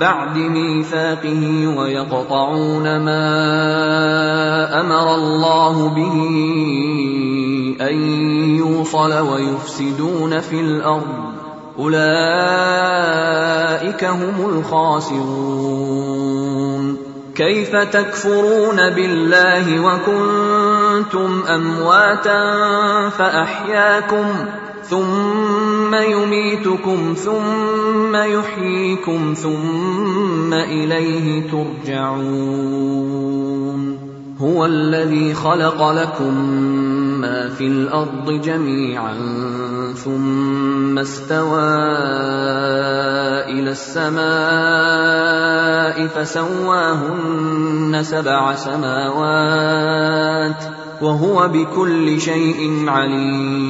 بعد ميثاقه ويقطعون ما أمر الله به أن يوصل ويفسدون في الأرض. أولئك هم الخاسرون. كيف تكفرون بالله وكنتم أمواتا فأحياكم ثم يميتكم ثم يحييكم ثم اليه ترجعون هو الذي خلق لكم ما في الأرض جميعا ثم استوى إلى السماء فسواهن سبع سماوات وهو بكل شيء عليم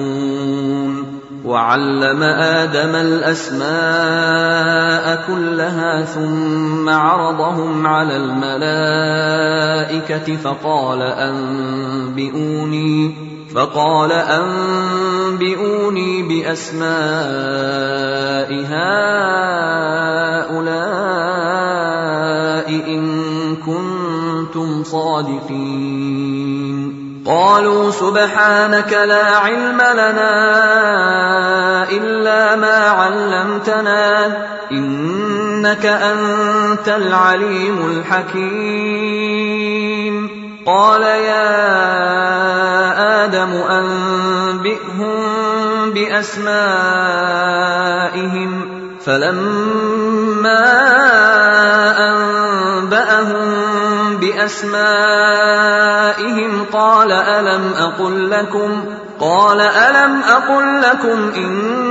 وعلم آدم الأسماء كلها ثم عرضهم على الملائكة فقال أنبئوني فقال أنبئوني بأسماء هؤلاء إن كنتم صادقين. قالوا سبحانك لا علم لنا ما علمتنا إنك أنت العليم الحكيم. قال يا آدم أنبئهم بأسمائهم. فلما أنبأهم بأسمائهم قال ألم أقل لكم؟ قال ألم أقل لكم اني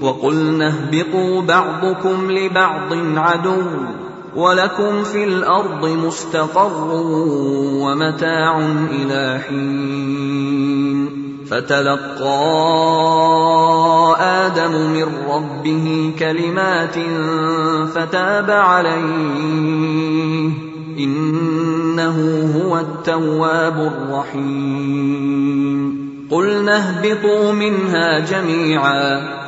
وقلنا اهبطوا بعضكم لبعض عدو ولكم في الأرض مستقر ومتاع إلى حين. فتلقى آدم من ربه كلمات فتاب عليه. إنه هو التواب الرحيم. قلنا اهبطوا منها جميعا.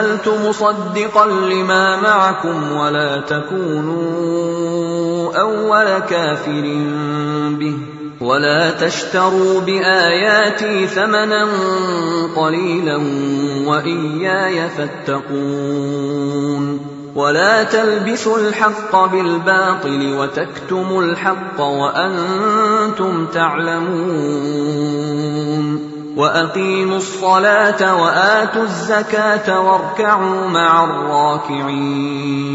أنزلت مصدقا لما معكم ولا تكونوا أول كافر به ولا تشتروا بآياتي ثمنا قليلا وإياي فاتقون ولا تلبسوا الحق بالباطل وتكتموا الحق وأنتم تعلمون واقيموا الصلاه واتوا الزكاه واركعوا مع الراكعين